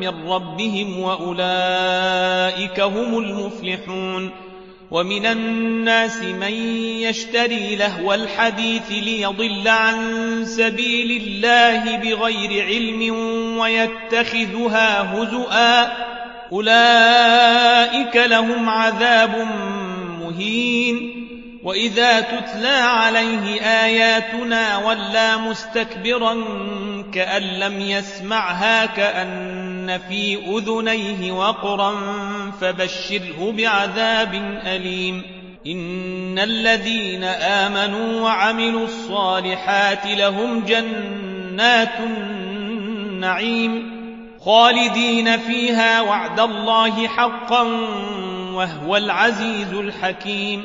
من ربهم وأولئك هم المفلحون ومن الناس من يشتري لهو الحديث ليضل عن سبيل الله بغير علم ويتخذها هزؤا أولئك لهم عذاب مهين وإذا تتلى عليه آياتنا ولى مستكبرا كأن لم يسمعها كأن في أذنيه وقرا فبشره بعذاب أليم. إن الذين آمنوا وعملوا الصالحات لهم جنات النعيم خالدين فيها وعد الله حقا وهو العزيز الحكيم.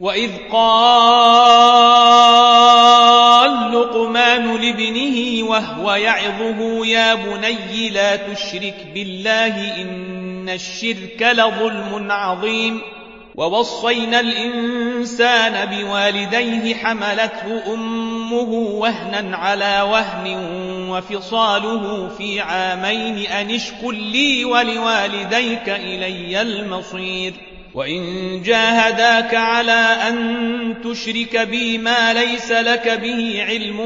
وإذ قال لقمان لابنه وهو يعظه يا بني لا تشرك بالله إن الشرك لظلم عظيم ووصينا الإنسان بوالديه حملته أمه وهنا على وهن وفصاله في عامين أن اشكر لي ولوالديك إلي المصير وإن جاهداك على أن تشرك بي ما ليس لك به علم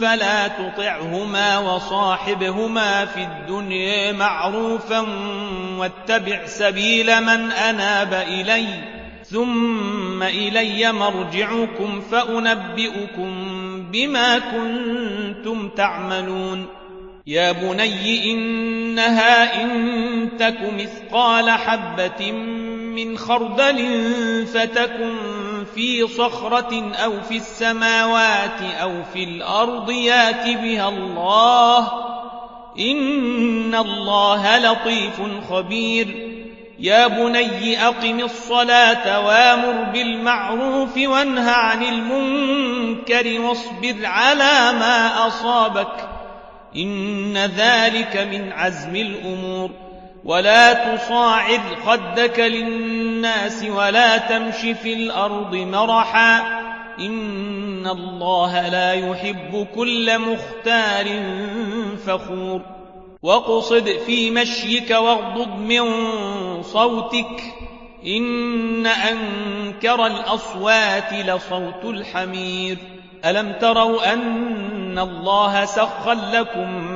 فلا تطعهما وصاحبهما في الدنيا معروفا واتبع سبيل من أناب إلي ثم إلي مرجعكم فأنبئكم بما كنتم تعملون يا بني إنها إن تك مثقال حبة من خردل فتكن في صخرة أو في السماوات أو في الأرض يات بها الله. إن الله لطيف خبير. يا بني أقم الصلاة وأمر بالمعروف وانه عن المنكر واصبر على ما أصابك. إن ذلك من عزم الأمور. ولا تصاعد خدك للناس ولا تمش في الأرض مرحا إن الله لا يحب كل مختار فخور واقصد في مشيك واغضض من صوتك إن أنكر الأصوات لصوت الحمير ألم تروا أن الله سخر لكم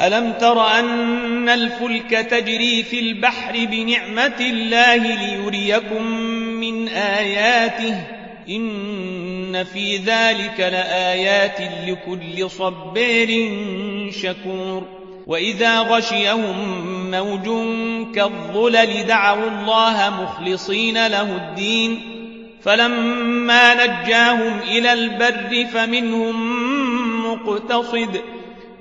ألم تر أن الفلك تجري في البحر بنعمة الله ليريكم من آياته؟ إن في ذلك لآيات لكل صبير شكور. وإذا غشيهم موج كالظلل دعوا الله مخلصين له الدين. فلما نجاهم إلى البر فمنهم مقتصد.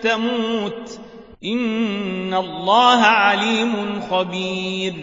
تموت. إن الله عليم خبير.